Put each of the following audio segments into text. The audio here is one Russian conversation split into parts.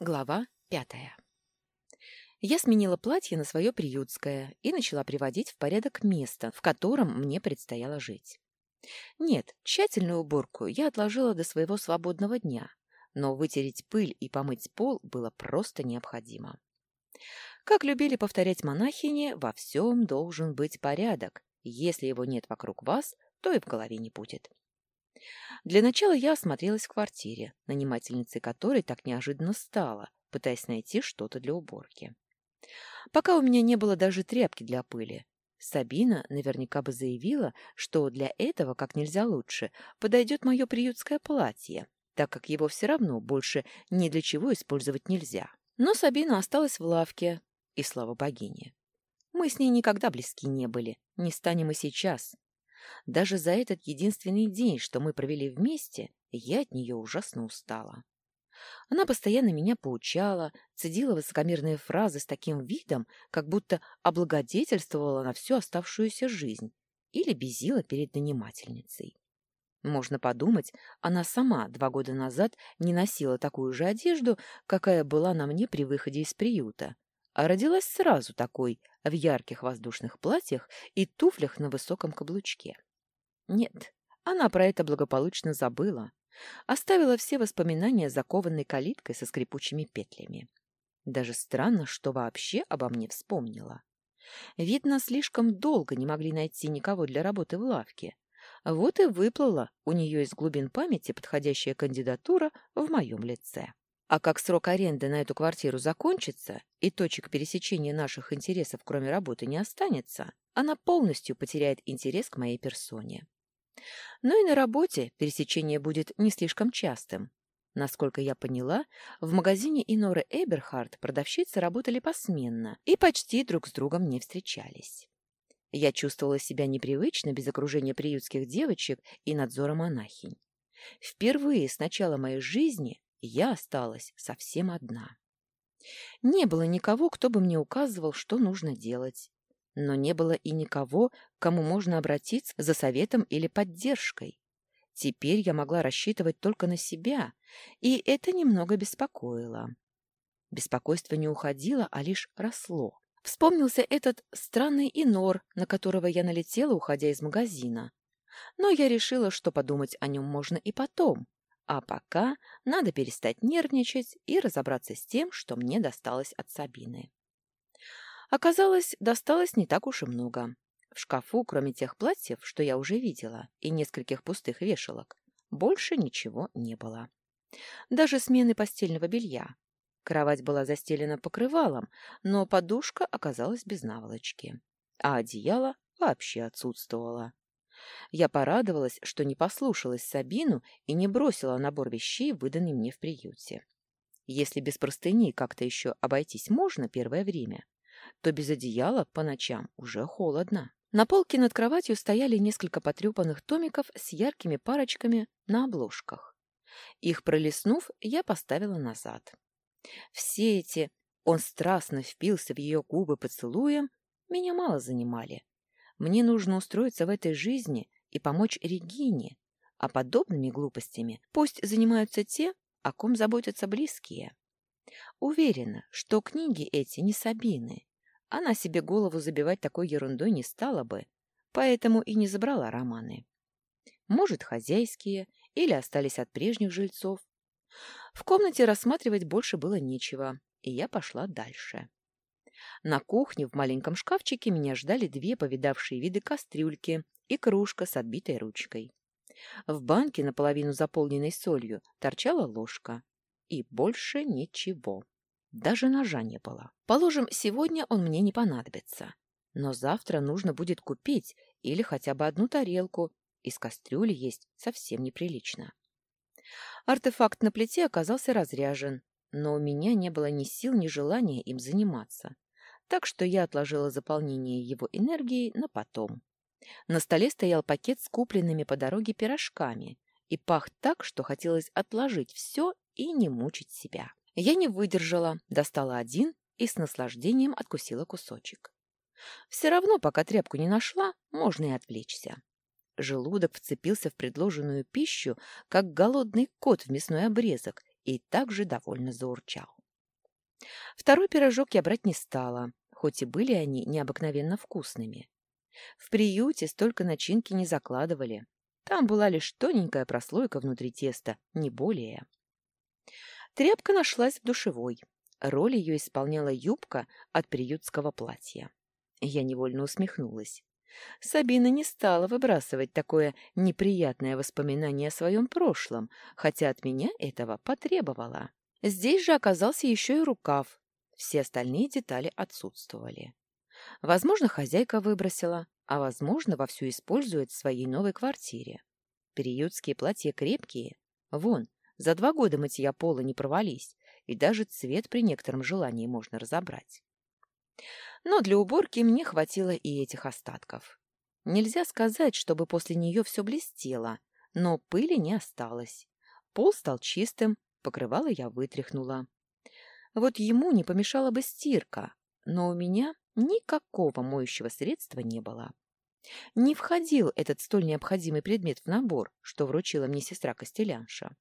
Глава пятая. Я сменила платье на свое приютское и начала приводить в порядок место, в котором мне предстояло жить. Нет, тщательную уборку я отложила до своего свободного дня, но вытереть пыль и помыть пол было просто необходимо. Как любили повторять монахини, во всем должен быть порядок. Если его нет вокруг вас, то и в голове не будет. Для начала я осмотрелась в квартире, нанимательницей которой так неожиданно стала, пытаясь найти что-то для уборки. Пока у меня не было даже тряпки для пыли. Сабина наверняка бы заявила, что для этого, как нельзя лучше, подойдет мое приютское платье, так как его все равно больше ни для чего использовать нельзя. Но Сабина осталась в лавке, и слава богине. Мы с ней никогда близки не были, не станем и сейчас. Даже за этот единственный день, что мы провели вместе, я от нее ужасно устала. Она постоянно меня поучала, цедила высокомерные фразы с таким видом, как будто облагодетельствовала на всю оставшуюся жизнь или безила перед нанимательницей. Можно подумать, она сама два года назад не носила такую же одежду, какая была на мне при выходе из приюта, а родилась сразу такой, в ярких воздушных платьях и туфлях на высоком каблучке. Нет, она про это благополучно забыла. Оставила все воспоминания закованной калиткой со скрипучими петлями. Даже странно, что вообще обо мне вспомнила. Видно, слишком долго не могли найти никого для работы в лавке. Вот и выплыла у нее из глубин памяти подходящая кандидатура в моем лице. А как срок аренды на эту квартиру закончится и точек пересечения наших интересов, кроме работы, не останется, она полностью потеряет интерес к моей персоне. Но и на работе пересечение будет не слишком частым. Насколько я поняла, в магазине Иноры Эберхард продавщицы работали посменно и почти друг с другом не встречались. Я чувствовала себя непривычно без окружения приютских девочек и надзора монахинь. Впервые с начала моей жизни я осталась совсем одна. Не было никого, кто бы мне указывал, что нужно делать. Но не было и никого, кому можно обратиться за советом или поддержкой. Теперь я могла рассчитывать только на себя, и это немного беспокоило. Беспокойство не уходило, а лишь росло. Вспомнился этот странный инор, на которого я налетела, уходя из магазина. Но я решила, что подумать о нем можно и потом, а пока надо перестать нервничать и разобраться с тем, что мне досталось от Сабины. Оказалось, досталось не так уж и много. В шкафу, кроме тех платьев, что я уже видела, и нескольких пустых вешалок, больше ничего не было. Даже смены постельного белья. Кровать была застелена покрывалом, но подушка оказалась без наволочки, а одеяло вообще отсутствовало. Я порадовалась, что не послушалась Сабину и не бросила набор вещей, выданный мне в приюте. Если без простыни как-то еще обойтись можно первое время, то без одеяла по ночам уже холодно. На полке над кроватью стояли несколько потрепанных томиков с яркими парочками на обложках. Их пролистнув, я поставила назад. Все эти «он страстно впился в ее губы поцелуем» меня мало занимали. Мне нужно устроиться в этой жизни и помочь Регине, а подобными глупостями пусть занимаются те, о ком заботятся близкие. Уверена, что книги эти не Сабины. Она себе голову забивать такой ерундой не стала бы, поэтому и не забрала романы. Может, хозяйские или остались от прежних жильцов. В комнате рассматривать больше было нечего, и я пошла дальше. На кухне в маленьком шкафчике меня ждали две повидавшие виды кастрюльки и кружка с отбитой ручкой. В банке, наполовину заполненной солью, торчала ложка. И больше ничего. Даже ножа не было. Положим, сегодня он мне не понадобится. Но завтра нужно будет купить или хотя бы одну тарелку. Из кастрюли есть совсем неприлично. Артефакт на плите оказался разряжен, но у меня не было ни сил, ни желания им заниматься так что я отложила заполнение его энергией на потом. На столе стоял пакет с купленными по дороге пирожками и пах так, что хотелось отложить все и не мучить себя. Я не выдержала, достала один и с наслаждением откусила кусочек. Все равно, пока тряпку не нашла, можно и отвлечься. Желудок вцепился в предложенную пищу, как голодный кот в мясной обрезок, и также довольно заурчал. Второй пирожок я брать не стала, хоть и были они необыкновенно вкусными. В приюте столько начинки не закладывали. Там была лишь тоненькая прослойка внутри теста, не более. Тряпка нашлась в душевой. Роль ее исполняла юбка от приютского платья. Я невольно усмехнулась. Сабина не стала выбрасывать такое неприятное воспоминание о своем прошлом, хотя от меня этого потребовала. Здесь же оказался еще и рукав. Все остальные детали отсутствовали. Возможно, хозяйка выбросила, а, возможно, вовсю использует в своей новой квартире. Периодские платья крепкие. Вон, за два года мытья пола не провались, и даже цвет при некотором желании можно разобрать. Но для уборки мне хватило и этих остатков. Нельзя сказать, чтобы после нее все блестело, но пыли не осталось. Пол стал чистым, покрывало я вытряхнула. Вот ему не помешала бы стирка, но у меня никакого моющего средства не было. Не входил этот столь необходимый предмет в набор, что вручила мне сестра Костелянша.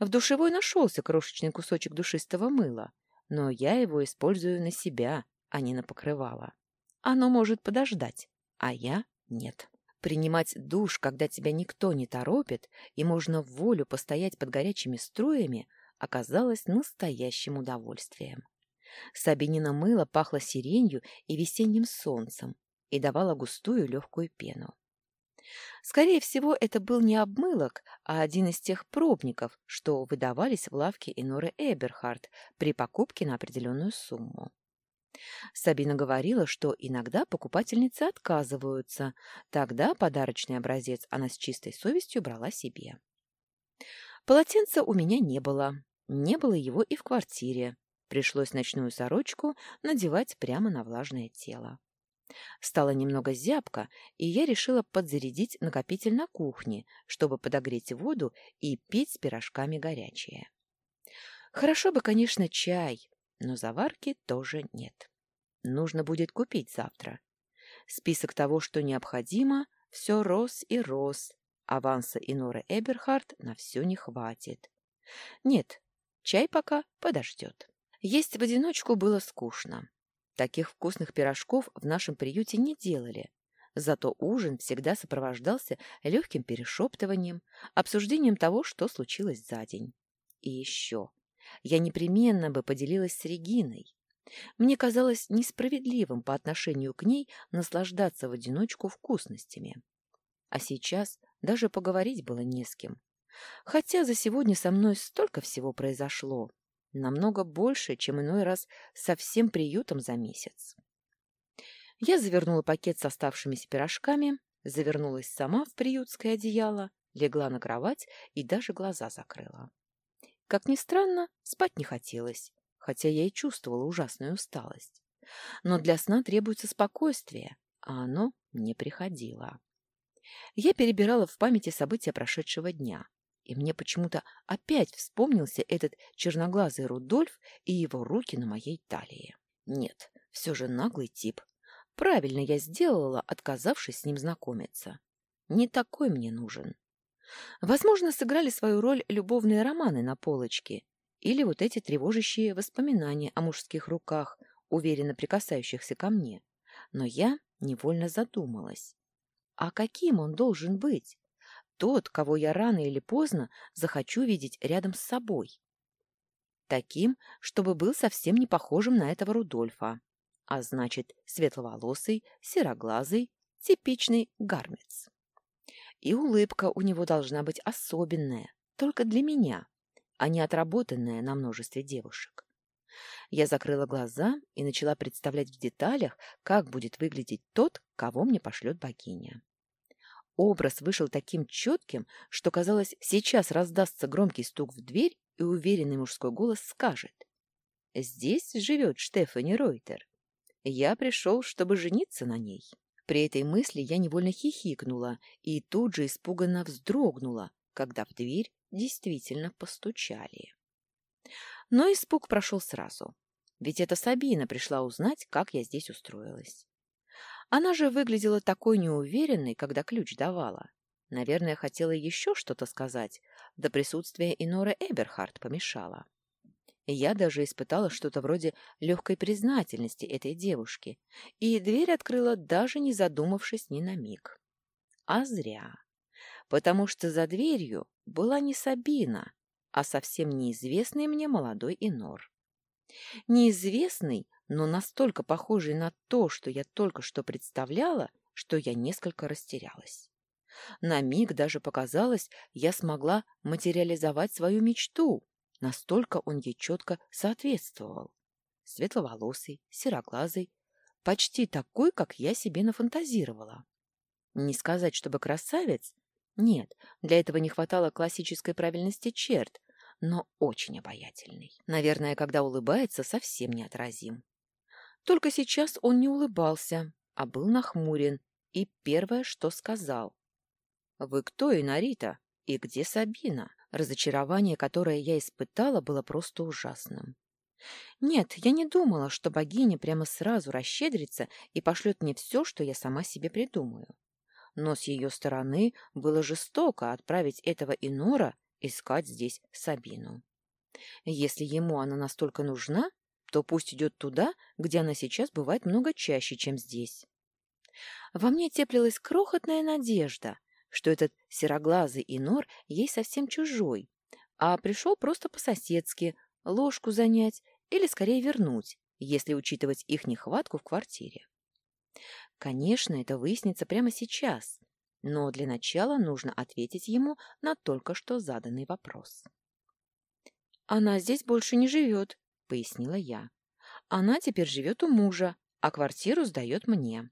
В душевой нашелся крошечный кусочек душистого мыла, но я его использую на себя, а не на покрывало. Оно может подождать, а я нет. Принимать душ, когда тебя никто не торопит, и можно в волю постоять под горячими струями, оказалось настоящим удовольствием. Сабинина мыло пахло сиренью и весенним солнцем и давало густую легкую пену. Скорее всего, это был не обмылок, а один из тех пробников, что выдавались в лавке Иноры Эберхард при покупке на определенную сумму. Сабина говорила, что иногда покупательницы отказываются, тогда подарочный образец она с чистой совестью брала себе. Полотенца у меня не было, не было его и в квартире. Пришлось ночную сорочку надевать прямо на влажное тело. Стало немного зябко, и я решила подзарядить накопитель на кухне, чтобы подогреть воду и пить с пирожками горячее. Хорошо бы, конечно, чай, но заварки тоже нет. Нужно будет купить завтра. Список того, что необходимо, все рос и рос. Аванса Иноры Эберхард на все не хватит. Нет, чай пока подождет. Есть в одиночку было скучно. Таких вкусных пирожков в нашем приюте не делали. Зато ужин всегда сопровождался легким перешептыванием, обсуждением того, что случилось за день. И еще. Я непременно бы поделилась с Региной. Мне казалось несправедливым по отношению к ней наслаждаться в одиночку вкусностями. А сейчас даже поговорить было не с кем. Хотя за сегодня со мной столько всего произошло. Намного больше, чем иной раз со всем приютом за месяц. Я завернула пакет с оставшимися пирожками, завернулась сама в приютское одеяло, легла на кровать и даже глаза закрыла. Как ни странно, спать не хотелось, хотя я и чувствовала ужасную усталость. Но для сна требуется спокойствие, а оно не приходило. Я перебирала в памяти события прошедшего дня, и мне почему-то опять вспомнился этот черноглазый Рудольф и его руки на моей талии. Нет, все же наглый тип. Правильно я сделала, отказавшись с ним знакомиться. Не такой мне нужен. Возможно, сыграли свою роль любовные романы на полочке или вот эти тревожащие воспоминания о мужских руках, уверенно прикасающихся ко мне. Но я невольно задумалась. А каким он должен быть? тот, кого я рано или поздно захочу видеть рядом с собой. Таким, чтобы был совсем не похожим на этого Рудольфа, а значит, светловолосый, сероглазый, типичный гармец. И улыбка у него должна быть особенная, только для меня, а не отработанная на множестве девушек. Я закрыла глаза и начала представлять в деталях, как будет выглядеть тот, кого мне пошлет богиня. Образ вышел таким четким, что, казалось, сейчас раздастся громкий стук в дверь, и уверенный мужской голос скажет. «Здесь живет Штефани Ройтер. Я пришел, чтобы жениться на ней». При этой мысли я невольно хихикнула и тут же испуганно вздрогнула, когда в дверь действительно постучали. Но испуг прошел сразу, ведь это Сабина пришла узнать, как я здесь устроилась. Она же выглядела такой неуверенной, когда ключ давала. Наверное, хотела еще что-то сказать, да присутствие Иноры Эберхард помешало. Я даже испытала что-то вроде легкой признательности этой девушки, и дверь открыла, даже не задумавшись ни на миг. А зря. Потому что за дверью была не Сабина, а совсем неизвестный мне молодой инор. Неизвестный, но настолько похожий на то, что я только что представляла, что я несколько растерялась. На миг даже показалось, я смогла материализовать свою мечту, настолько он ей четко соответствовал. Светловолосый, сероглазый, почти такой, как я себе нафантазировала. Не сказать, чтобы красавец, нет, для этого не хватало классической правильности черт, но очень обаятельный. Наверное, когда улыбается, совсем неотразим. Только сейчас он не улыбался, а был нахмурен, и первое, что сказал. «Вы кто, Инарита? И где Сабина?» Разочарование, которое я испытала, было просто ужасным. Нет, я не думала, что богиня прямо сразу расщедрится и пошлет мне все, что я сама себе придумаю. Но с ее стороны было жестоко отправить этого Инора искать здесь Сабину. Если ему она настолько нужна, то пусть идет туда, где она сейчас бывает много чаще, чем здесь. Во мне теплилась крохотная надежда, что этот сероглазый инор ей совсем чужой, а пришел просто по-соседски ложку занять или скорее вернуть, если учитывать их нехватку в квартире. Конечно, это выяснится прямо сейчас, но для начала нужно ответить ему на только что заданный вопрос. «Она здесь больше не живет», — пояснила я. «Она теперь живет у мужа, а квартиру сдает мне».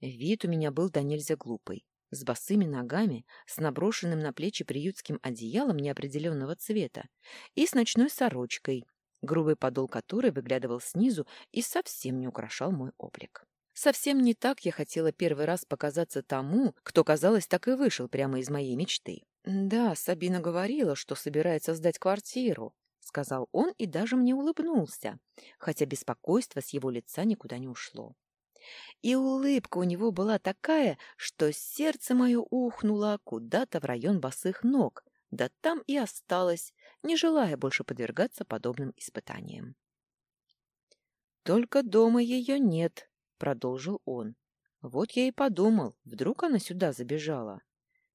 Вид у меня был до нельзя глупый, с босыми ногами, с наброшенным на плечи приютским одеялом неопределенного цвета и с ночной сорочкой, грубый подол которой выглядывал снизу и совсем не украшал мой облик. Совсем не так я хотела первый раз показаться тому, кто, казалось, так и вышел прямо из моей мечты. «Да, Сабина говорила, что собирается сдать квартиру», — сказал он и даже мне улыбнулся, хотя беспокойство с его лица никуда не ушло. И улыбка у него была такая, что сердце мое ухнуло куда-то в район босых ног, да там и осталось, не желая больше подвергаться подобным испытаниям. «Только дома ее нет», — продолжил он. «Вот я и подумал, вдруг она сюда забежала.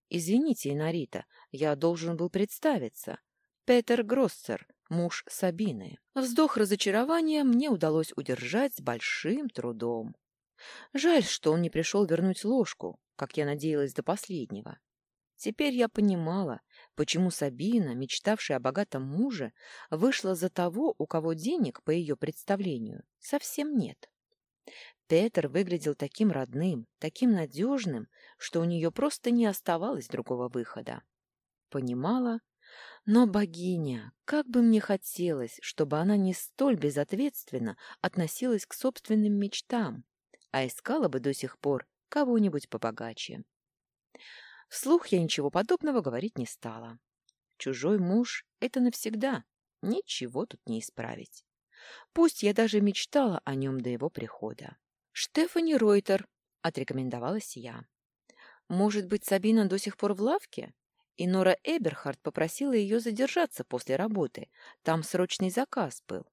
Извините, Инарита, я должен был представиться. Петер Гроссер, муж Сабины». Вздох разочарования мне удалось удержать с большим трудом. Жаль, что он не пришел вернуть ложку, как я надеялась до последнего. Теперь я понимала, почему Сабина, мечтавшая о богатом муже, вышла за того, у кого денег, по ее представлению, совсем нет. Петер выглядел таким родным, таким надежным, что у нее просто не оставалось другого выхода. Понимала, но богиня, как бы мне хотелось, чтобы она не столь безответственно относилась к собственным мечтам, а искала бы до сих пор кого-нибудь побогаче. Вслух я ничего подобного говорить не стала. Чужой муж — это навсегда, ничего тут не исправить. Пусть я даже мечтала о нем до его прихода. «Штефани Ройтер», — отрекомендовалась я. «Может быть, Сабина до сих пор в лавке?» И Нора Эберхард попросила ее задержаться после работы. Там срочный заказ был.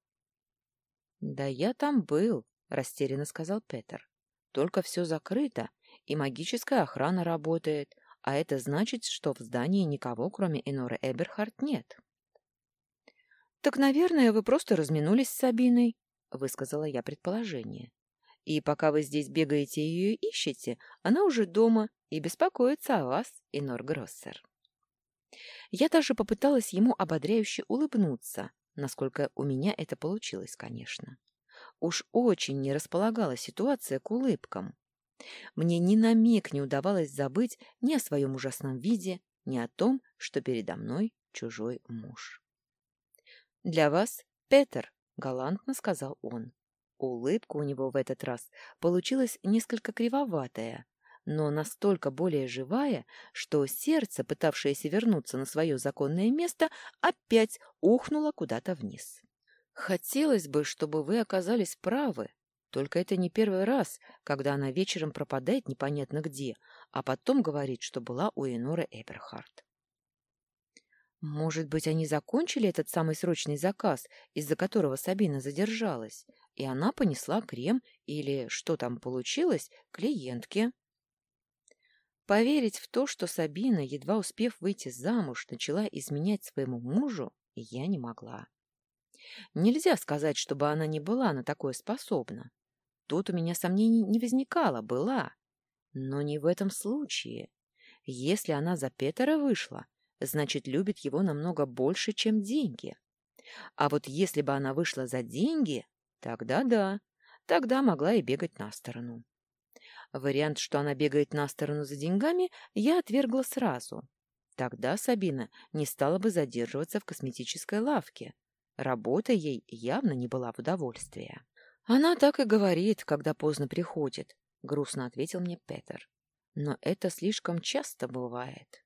«Да я там был», — растерянно сказал Петер. «Только все закрыто, и магическая охрана работает, а это значит, что в здании никого, кроме Эноры Эберхард, нет». «Так, наверное, вы просто разминулись с Сабиной», — высказала я предположение. И пока вы здесь бегаете и ее ищете, она уже дома и беспокоится о вас, Инор Гроссер. Я даже попыталась ему ободряюще улыбнуться, насколько у меня это получилось, конечно. Уж очень не располагала ситуация к улыбкам. Мне ни на миг не удавалось забыть ни о своем ужасном виде, ни о том, что передо мной чужой муж. «Для вас, Петер», — галантно сказал он. Улыбка у него в этот раз получилась несколько кривоватая, но настолько более живая, что сердце, пытавшееся вернуться на свое законное место, опять ухнуло куда-то вниз. «Хотелось бы, чтобы вы оказались правы, только это не первый раз, когда она вечером пропадает непонятно где, а потом говорит, что была у Эноры Эберхард. Может быть, они закончили этот самый срочный заказ, из-за которого Сабина задержалась, и она понесла крем или, что там получилось, клиентке. Поверить в то, что Сабина, едва успев выйти замуж, начала изменять своему мужу, я не могла. Нельзя сказать, чтобы она не была на такое способна. Тут у меня сомнений не возникало, была. Но не в этом случае. Если она за Петера вышла, значит, любит его намного больше, чем деньги. А вот если бы она вышла за деньги, тогда да, тогда могла и бегать на сторону. Вариант, что она бегает на сторону за деньгами, я отвергла сразу. Тогда Сабина не стала бы задерживаться в косметической лавке. Работа ей явно не была в удовольствие. Она так и говорит, когда поздно приходит, — грустно ответил мне Петер. Но это слишком часто бывает.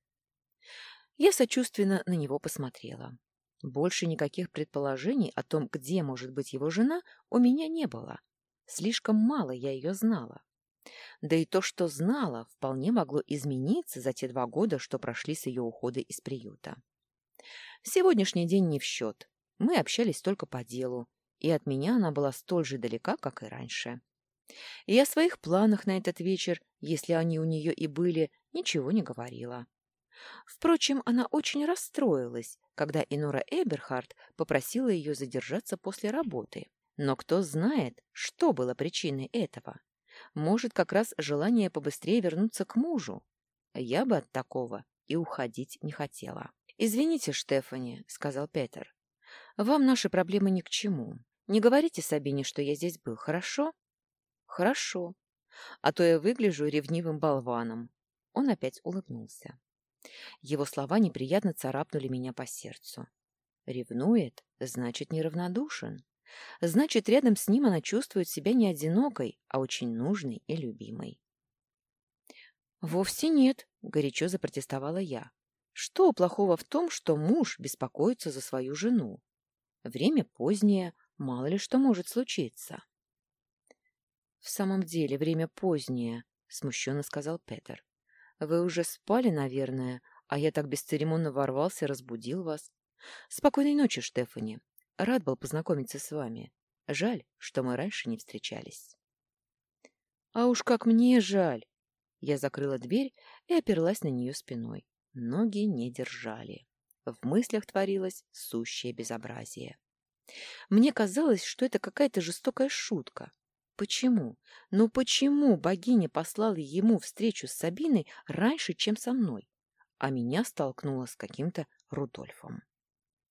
Я сочувственно на него посмотрела. Больше никаких предположений о том, где может быть его жена, у меня не было. Слишком мало я ее знала. Да и то, что знала, вполне могло измениться за те два года, что прошли с ее ухода из приюта. Сегодняшний день не в счет. Мы общались только по делу, и от меня она была столь же далека, как и раньше. И о своих планах на этот вечер, если они у нее и были, ничего не говорила. Впрочем, она очень расстроилась, когда Инора Эберхард попросила ее задержаться после работы. Но кто знает, что было причиной этого? Может, как раз желание побыстрее вернуться к мужу. Я бы от такого и уходить не хотела. «Извините, Штефани», — сказал Петер. «Вам наши проблемы ни к чему. Не говорите Сабине, что я здесь был, хорошо?» «Хорошо. А то я выгляжу ревнивым болваном». Он опять улыбнулся. Его слова неприятно царапнули меня по сердцу. Ревнует, значит, неравнодушен. Значит, рядом с ним она чувствует себя не одинокой, а очень нужной и любимой. «Вовсе нет», — горячо запротестовала я. «Что плохого в том, что муж беспокоится за свою жену? Время позднее, мало ли что может случиться». «В самом деле, время позднее», — смущенно сказал Петер. «Вы уже спали, наверное, а я так бесцеремонно ворвался и разбудил вас. Спокойной ночи, Штефани. Рад был познакомиться с вами. Жаль, что мы раньше не встречались. А уж как мне жаль! Я закрыла дверь и оперлась на нее спиной. Ноги не держали. В мыслях творилось сущее безобразие. Мне казалось, что это какая-то жестокая шутка. Почему? Ну почему богиня послала ему встречу с Сабиной раньше, чем со мной, а меня столкнула с каким-то Рудольфом?